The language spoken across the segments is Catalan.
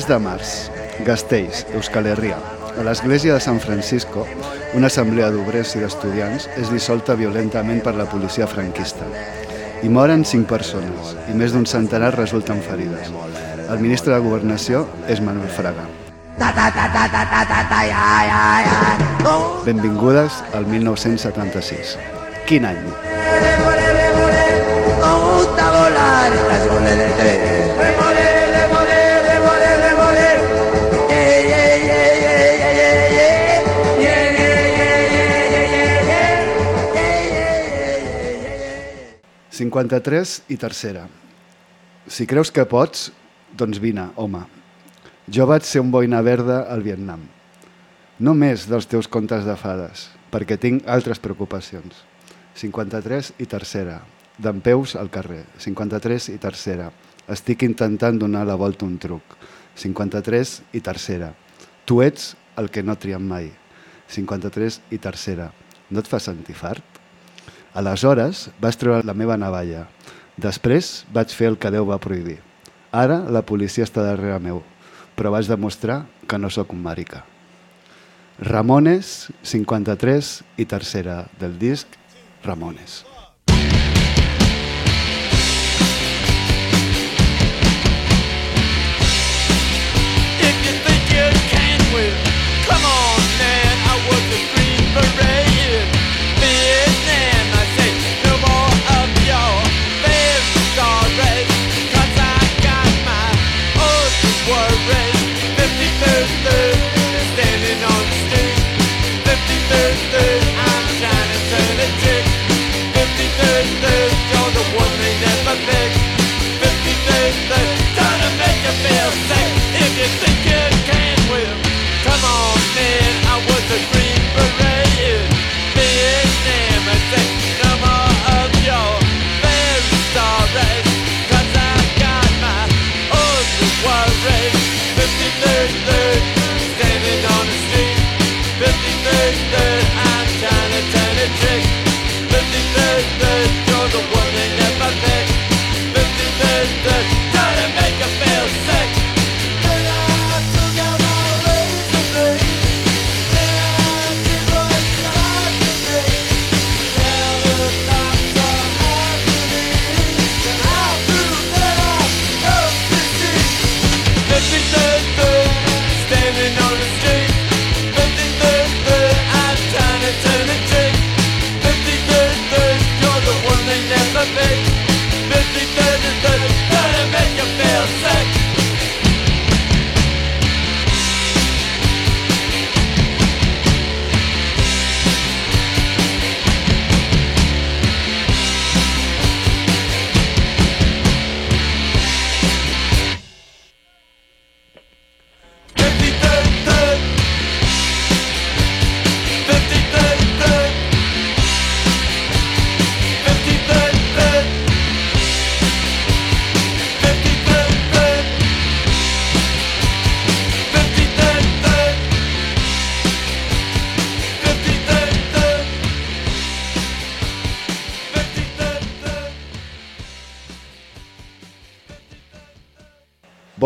3 de març, Gasteiz, Euskal Herria. A l'església de San Francisco, una assemblea d'obrers i d'estudiants és dissolta violentament per la policia franquista. Hi moren 5 persones i més d'un centenar resulten ferides. El ministre de Governació és Manuel Fraga. Benvingudes al 1976. Quin any! 53 i tercera. Si creus que pots, doncs vine, home. Jo vaig ser un boina verda al Vietnam. No més dels teus contes de fades, perquè tinc altres preocupacions. 53 i tercera. D'en peus al carrer. 53 i tercera. Estic intentant donar la volta un truc. 53 i tercera. Tu ets el que no triem mai. 53 i tercera. No et fa sentir fart? Aleshores vaig treure la meva navalla. Després vaig fer el que Déu va prohibir. Ara la policia està darrere meu, però vaig demostrar que no sóc un marica. Ramones, 53 i tercera del disc Ramones.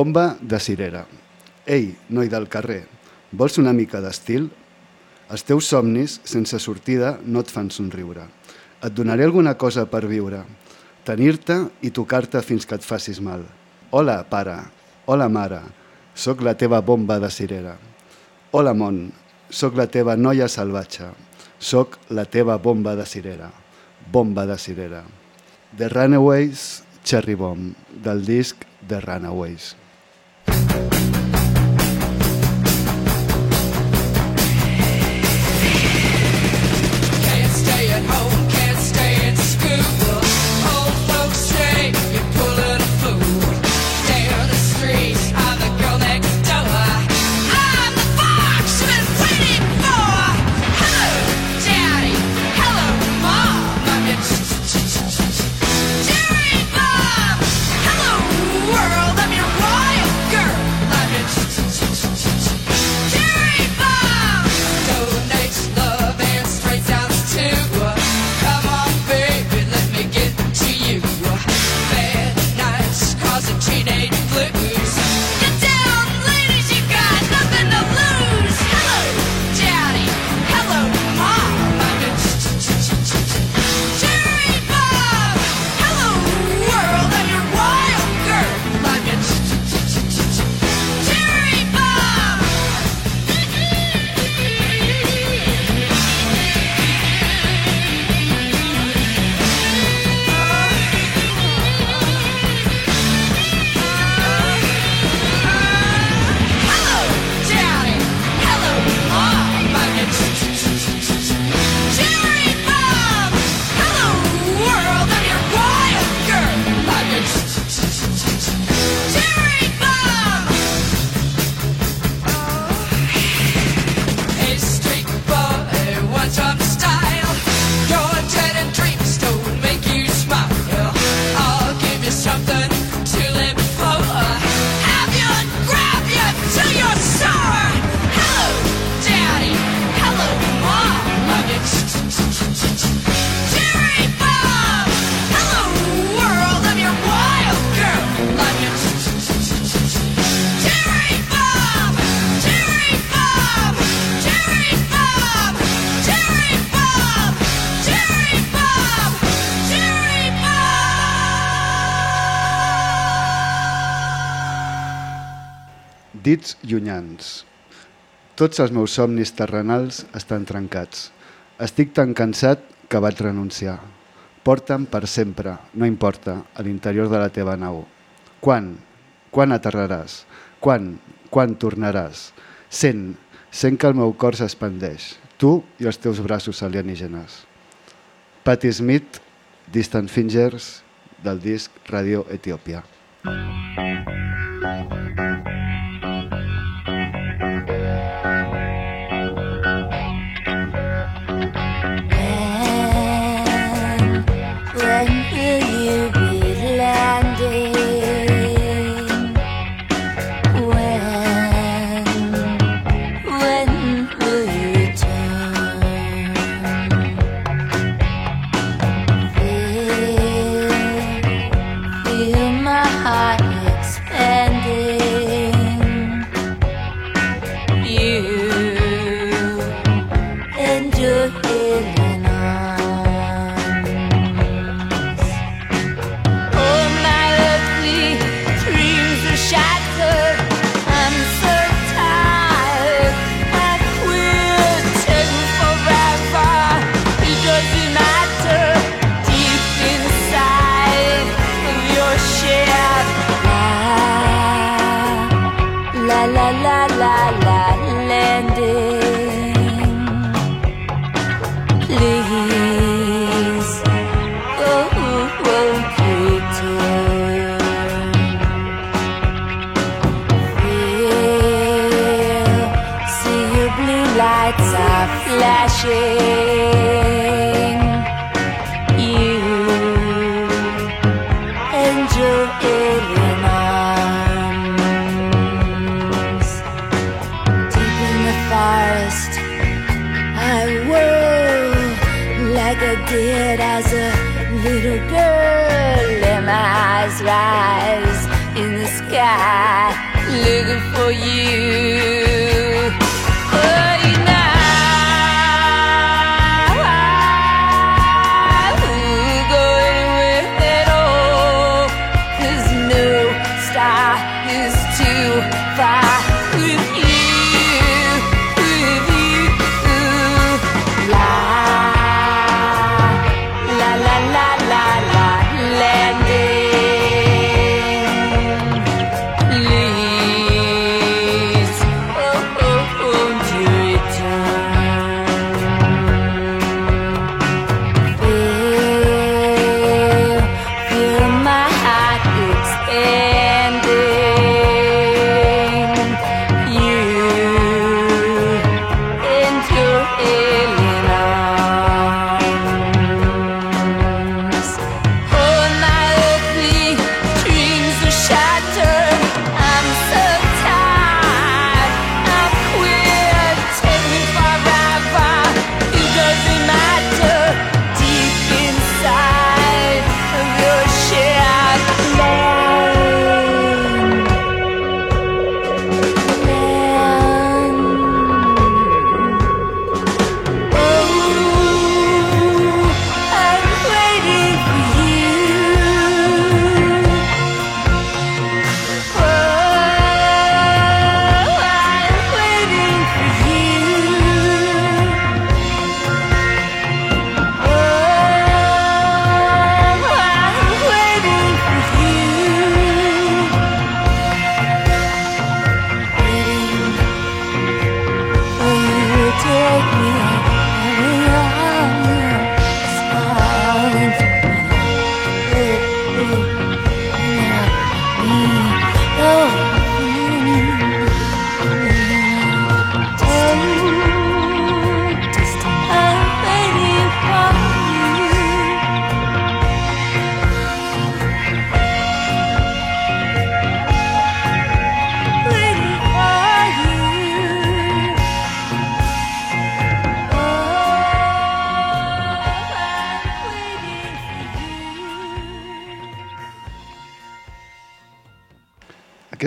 Bomba de cirera. Ei, noi del carrer, vols una mica d'estil? Els teus somnis, sense sortida, no et fan somriure. Et donaré alguna cosa per viure. Tenir-te i tocar-te fins que et facis mal. Hola, pare. Hola, mare. Soc la teva bomba de cirera. Hola, món. Soc la teva noia salvatge. Soc la teva bomba de cirera. Bomba de cirera. The Runaways, Cherry Bomb, del disc The Runaways. Thank you. Llunyans. Tots els meus somnis terrenals estan trencats. Estic tan cansat que vaig renunciar. Porta'm per sempre, no importa, a l'interior de la teva nau. Quan? Quan aterraràs? Quan? Quan tornaràs? Sent, sent que el meu cor s'expandeix. Tu i els teus braços alienígenes. Patti Smith, Distant Fingers, del disc Radio Etiòpia. When, day.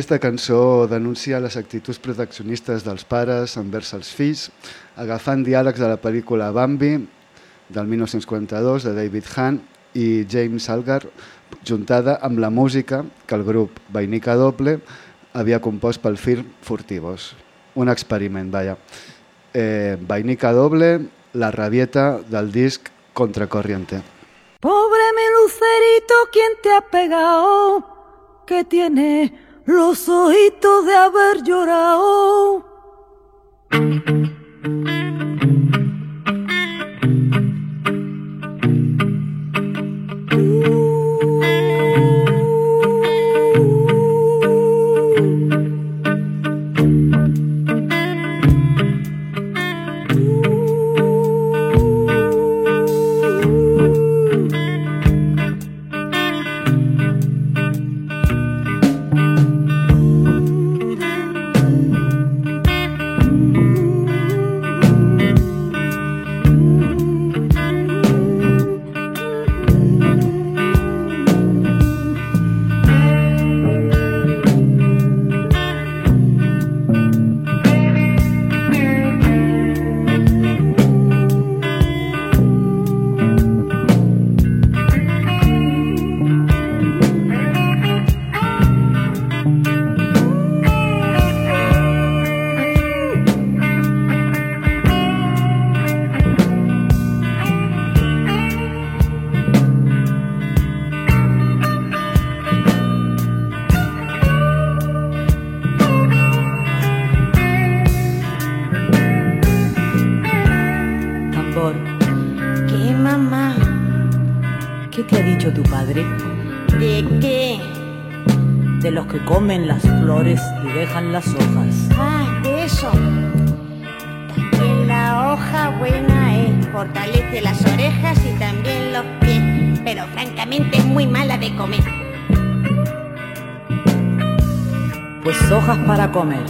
Aquesta cançó denuncia les actituds proteccionistes dels pares envers els fills, agafant diàlegs de la pel·lícula Bambi del 1942 de David Hahn i James Algar, juntada amb la música que el grup Vainica Doble havia compost pel film Furtivos. Un experiment, vaja. Eh, vainica doble, la rabieta del disc Contracorriente. Pobre mi lucerito, ¿quién te ha pegado? Que tiene los ojitos de haber llorado. Pues hojas para comer,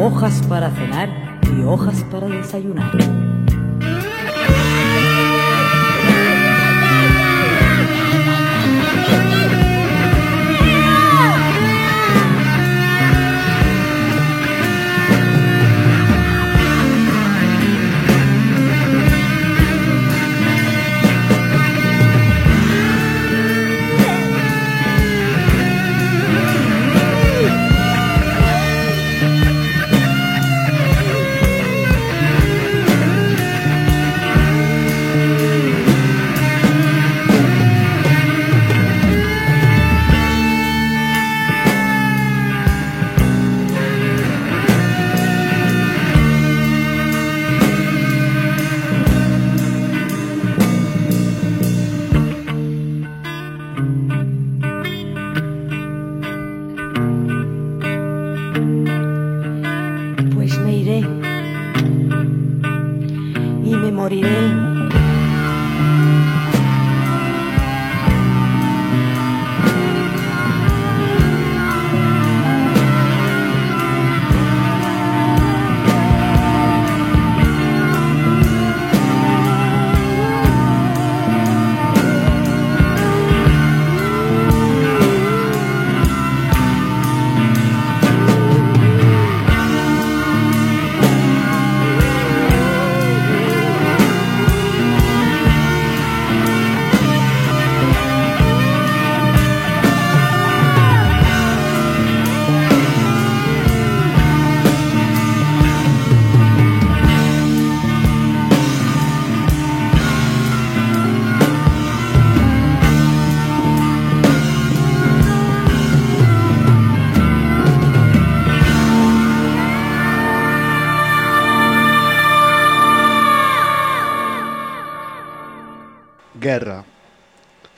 hojas para cenar y hojas para desayunar.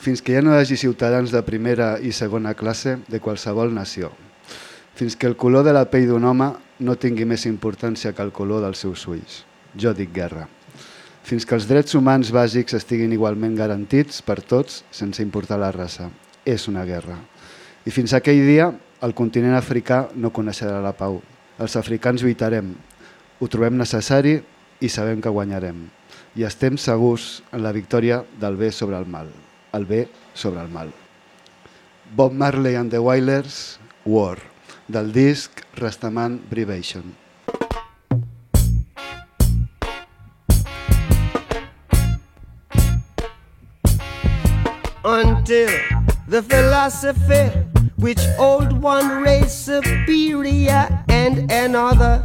Fins que ja no hi hagi ciutadans de primera i segona classe de qualsevol nació. Fins que el color de la pell d'un home no tingui més importància que el color dels seus ulls. Jo dic guerra. Fins que els drets humans bàsics estiguin igualment garantits per tots sense importar la raça. És una guerra. I fins aquell dia el continent africà no coneixerà la pau. Els africans lluitarem, ho trobem necessari i sabem que guanyarem. I estem segurs en la victòria del bé sobre el mal. El bé sobre el mal. Bob Marley and the Wailers, War, del disc Rastaman Brivation. until the philosophy which old one race superior and another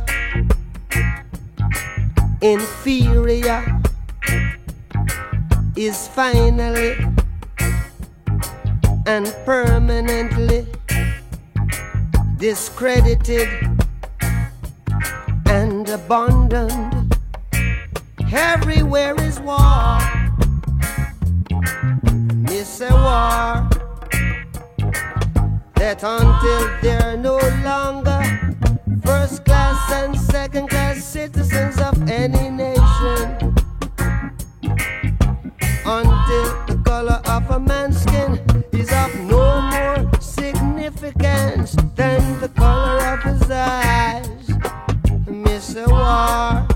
inferior is finally and permanently discredited and abandoned. Everywhere is war. It's a war that until they're no longer first class and second class citizens of any nation, until the color of a man's skin is of no more significance than the color of his eyes. Miss a war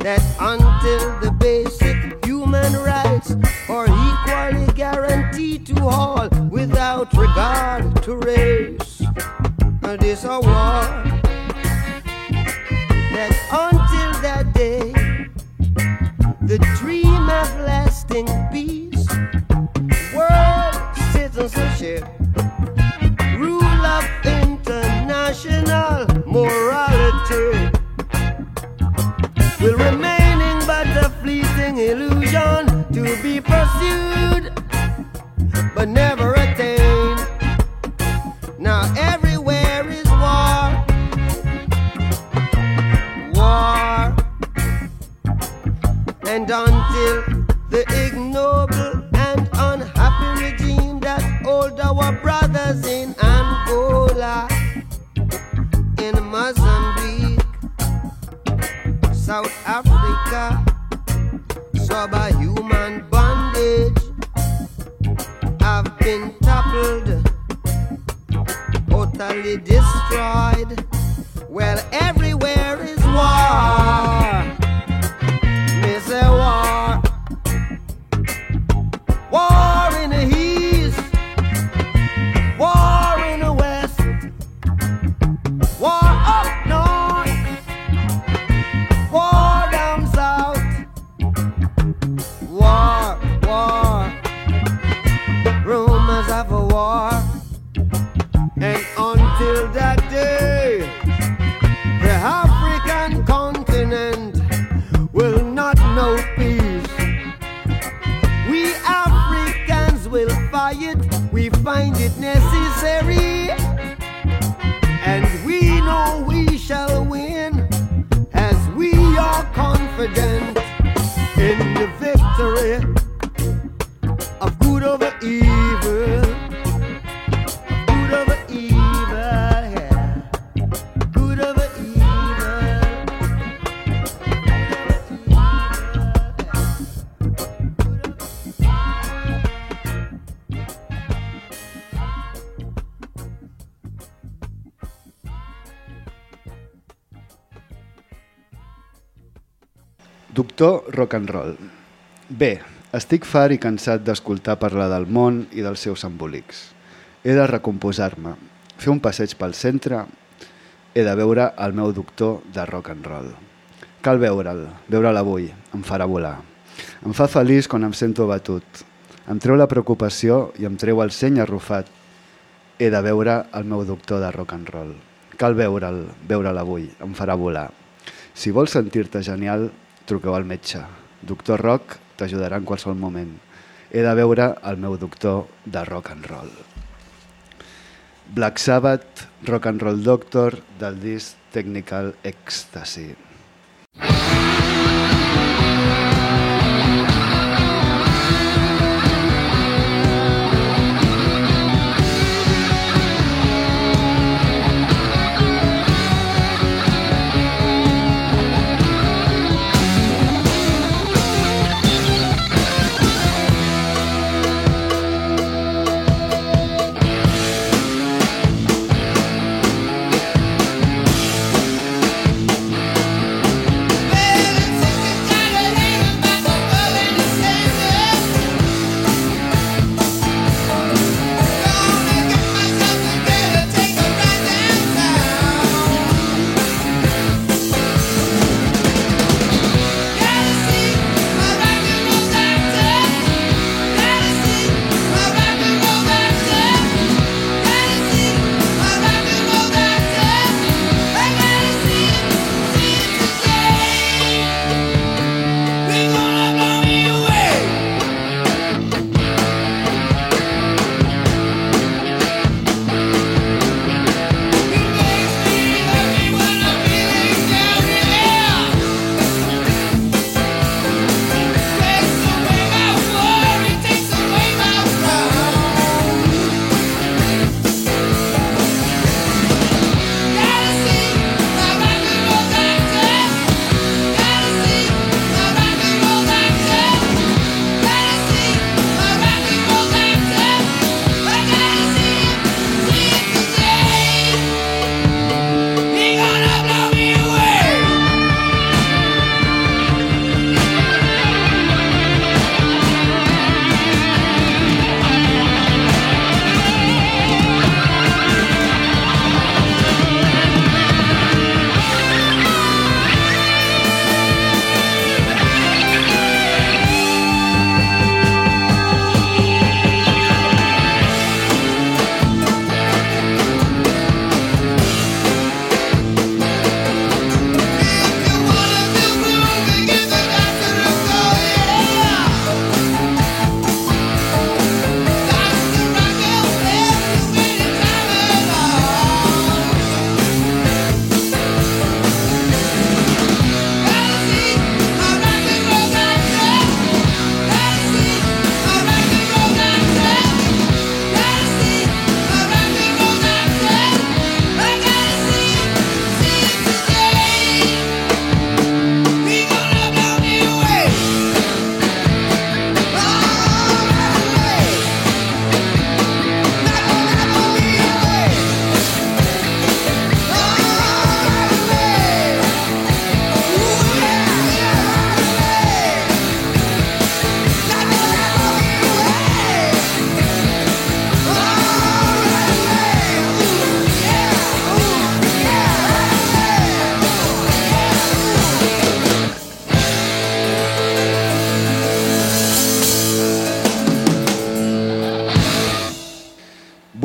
that until the basic human rights are equally guaranteed to all without regard to race. And this a war that until that day, the dream of lasting peace, citizenship, rule of international morality. Will remaining but a fleeting illusion to be pursued but never attained. Now everywhere is war, war, and until the ignoble utterly destroyed. Well, every estic fart i cansat d'escoltar parlar del món i dels seus embolics. He de recomposar-me, fer un passeig pel centre, he de veure el meu doctor de rock and roll. Cal veure'l, veure'l avui, em farà volar. Em fa feliç quan em sento abatut. Em treu la preocupació i em treu el seny arrufat. He de veure el meu doctor de rock and roll. Cal veure'l, veure'l avui, em farà volar. Si vols sentir-te genial, truqueu al metge. Doctor Rock t'ajudarà en qualsevol moment. He de veure el meu doctor de rock and roll. Black Sabbath, Rock and Roll Doctor, del disc Technical Ecstasy. Thank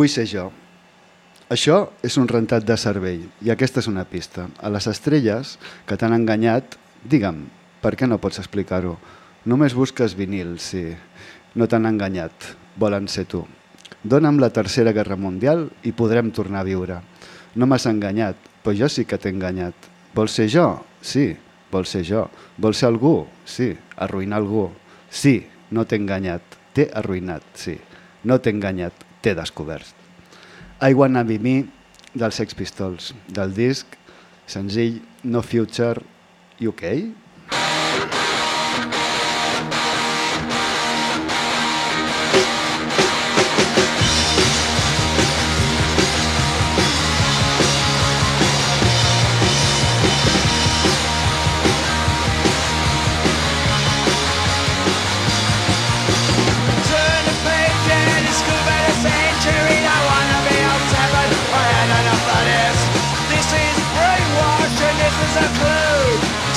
Vull ser jo. Això és un rentat de cervell i aquesta és una pista. A les estrelles que t'han enganyat, digue'm, per què no pots explicar-ho? Només busques vinil, si no t'han enganyat, volen ser tu. Dóna'm la tercera guerra mundial i podrem tornar a viure. No m'has enganyat, però jo sí que t'he enganyat. Vols ser jo? Sí, vols ser jo. Vols ser algú? Sí, arruïnar algú. Sí, no t'he enganyat, t'he arruïnat, sí. No t'he enganyat, t'he descobert. I Wanna Be Me dels Sex Pistols, del disc senzill No Future UK.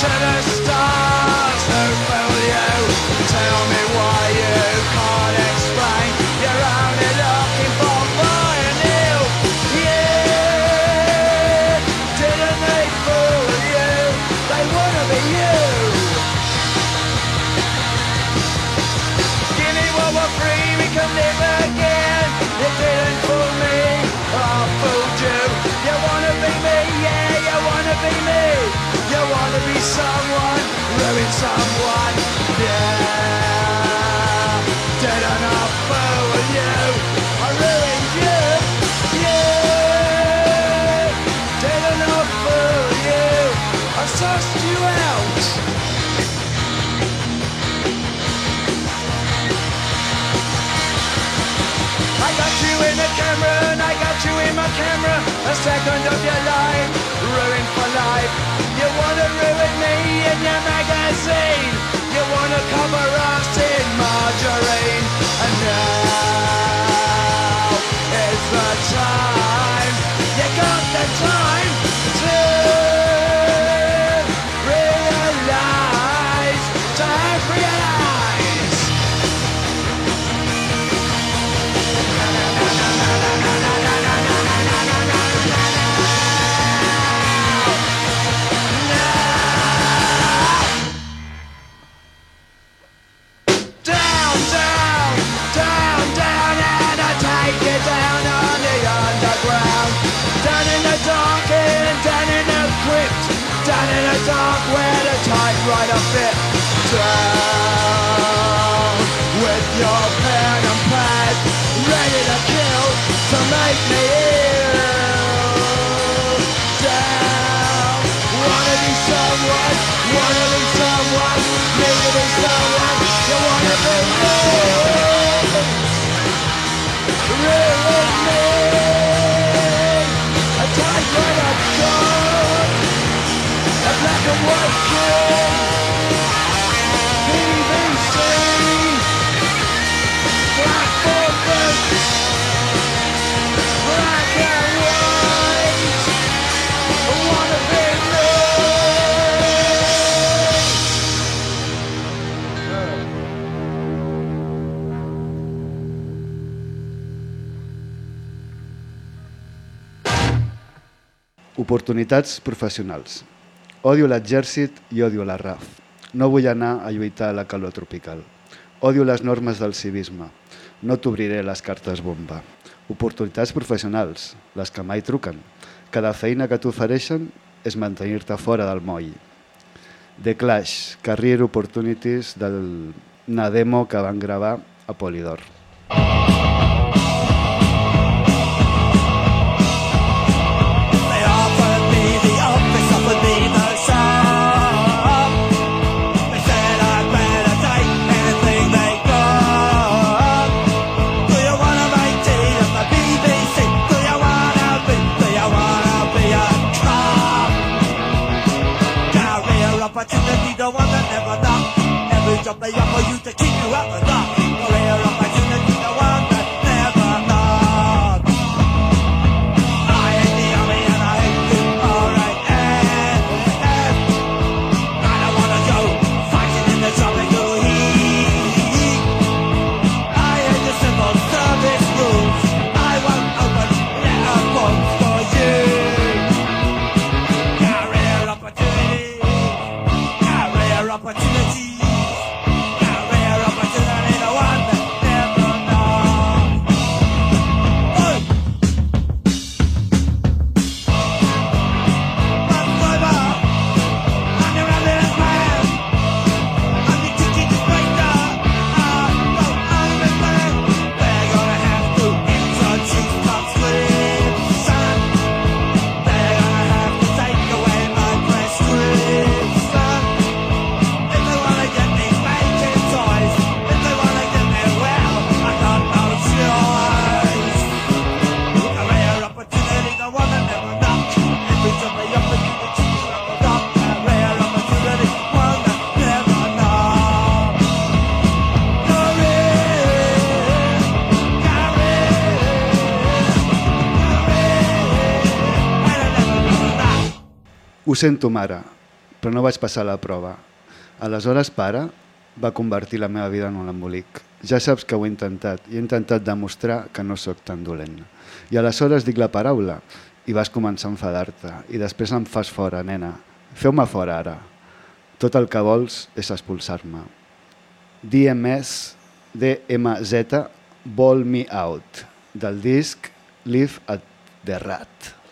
The camera. A second of your life, ruined for life. You wanna ruin me in your magazine. You wanna cover us in margarine. And now is the time. Oportunitats professionals. Odio l'exèrcit i odio la RAF. No vull anar a lluitar a la calor tropical. Odio les normes del civisme. No t'obriré les cartes bomba. Oportunitats professionals, les que mai truquen. Cada feina que t'ofereixen és mantenir-te fora del moll. The Clash, Career Opportunities del una demo que van gravar a Polydor. They job they offer you to keep you out Sento, mare, però no vaig passar la prova. Aleshores, pare, va convertir la meva vida en un embolic. Ja saps que ho he intentat i he intentat demostrar que no sóc tan dolent. I aleshores dic la paraula i vas començar a enfadar-te i després em fas fora, nena. Feu-me fora ara. Tot el que vols és expulsar-me. DMS, DMZ, Ball Me Out, del disc Live at the Rat.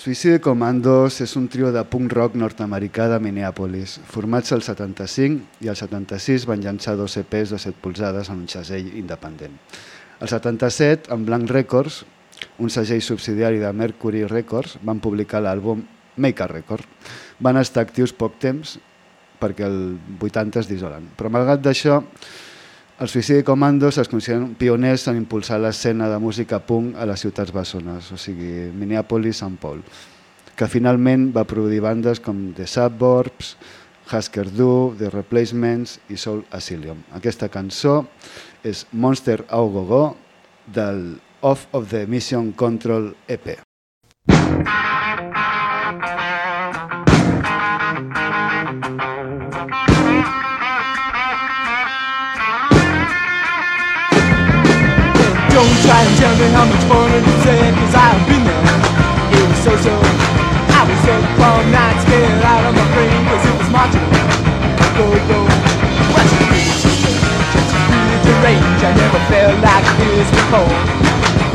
Suicide Commandos és un trio de punk rock nord-americà de Minneapolis, formats al 75 i al 76 van llançar dos EPs de 7 polzades en un segell independent. Al 77, amb Blank Records, un segell subsidiari de Mercury Records, van publicar l'àlbum Make a Record. Van estar actius poc temps perquè el 80 es dissolen. Però malgrat d'això, els Suicide Commandos es consideren pioners en impulsar l'escena de música punk a les ciutats bessones, o sigui, Minneapolis Sant Paul, que finalment va produir bandes com The Suburbs, Husker Du, The Replacements i Soul Asylum. Aquesta cançó és Monster Au Go del Off of the Mission Control EP. Up all night, scared out of my brain, cause it was marching. Go, go. What's it deranged? I never felt like this before.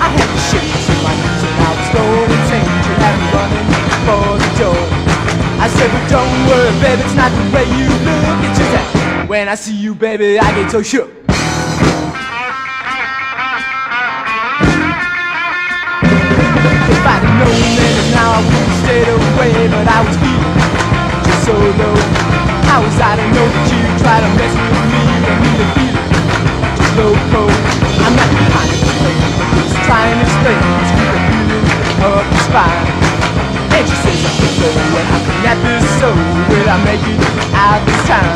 I had the shakes in my knees and I was going insane. You had me running for the door. I said, but don't worry, baby, it's not the way you look. It's just that when I see you, baby, I get so shook. Away But I was feeling just so low How was I to know that you'd try to mess with me I And really feeling just loco I'm not behind the plane Just trying to explain this feeling feeling up the spine. And she says I can't go and how can that be so Will I make it out this time.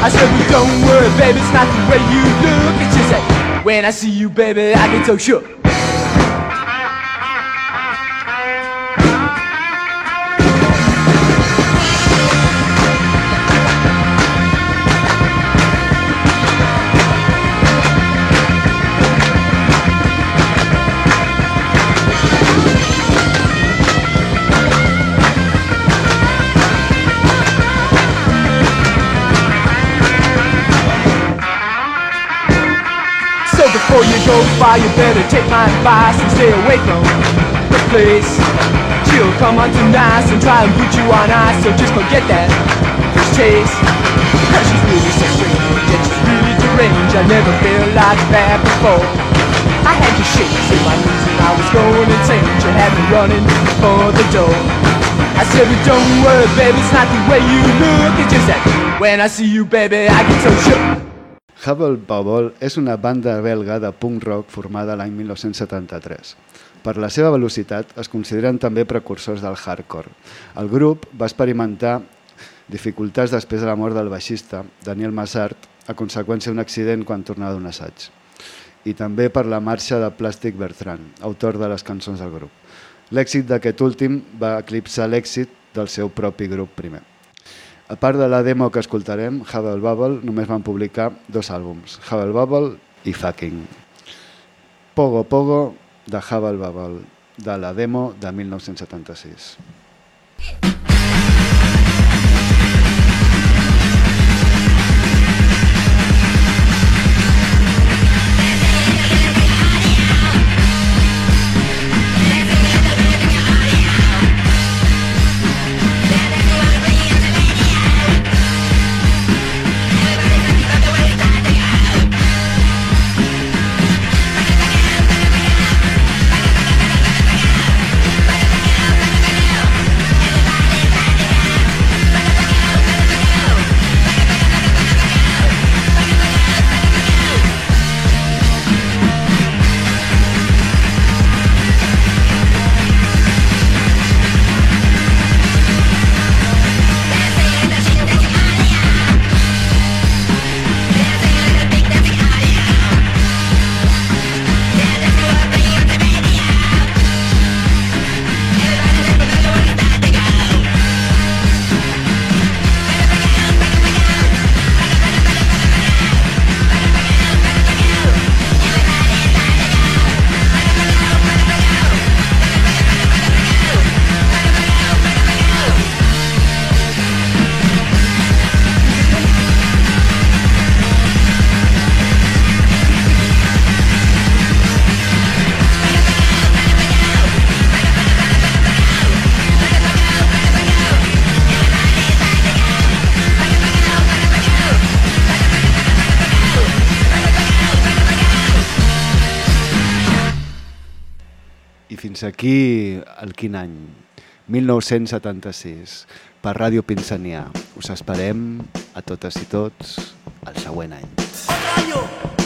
I said well don't worry baby it's not the way you look. It's just that when I see you baby I get so shook goes by, you better take my advice and stay away from the place. She'll come on too nice and try and put you on ice, so just forget that first taste. Cause she's really so strange, and she's really deranged. I never felt like that before. I had to shake in my knees and I was going insane. She had me running for the door. I said, but don't worry, baby, it's not the way you look. It's just that when I see you, baby, I get so shook. Hubble Bubble és una banda belga de punk rock formada l'any 1973. Per la seva velocitat es consideren també precursors del hardcore. El grup va experimentar dificultats després de la mort del baixista, Daniel Massart, a conseqüència d'un accident quan tornava d'un assaig. I també per la marxa de Plastic Bertrand, autor de les cançons del grup. L'èxit d'aquest últim va eclipsar l'èxit del seu propi grup primer. A part de la demo que escoltarem, Hubble Bubble només van publicar dos àlbums, Hubble Bubble i Fucking. Pogo Pogo de Hubble Bubble, de la demo de 1976. Fins aquí el quin any? 1976, per Ràdio Pinsania. Us esperem a totes i tots el següent any. ¡Oh!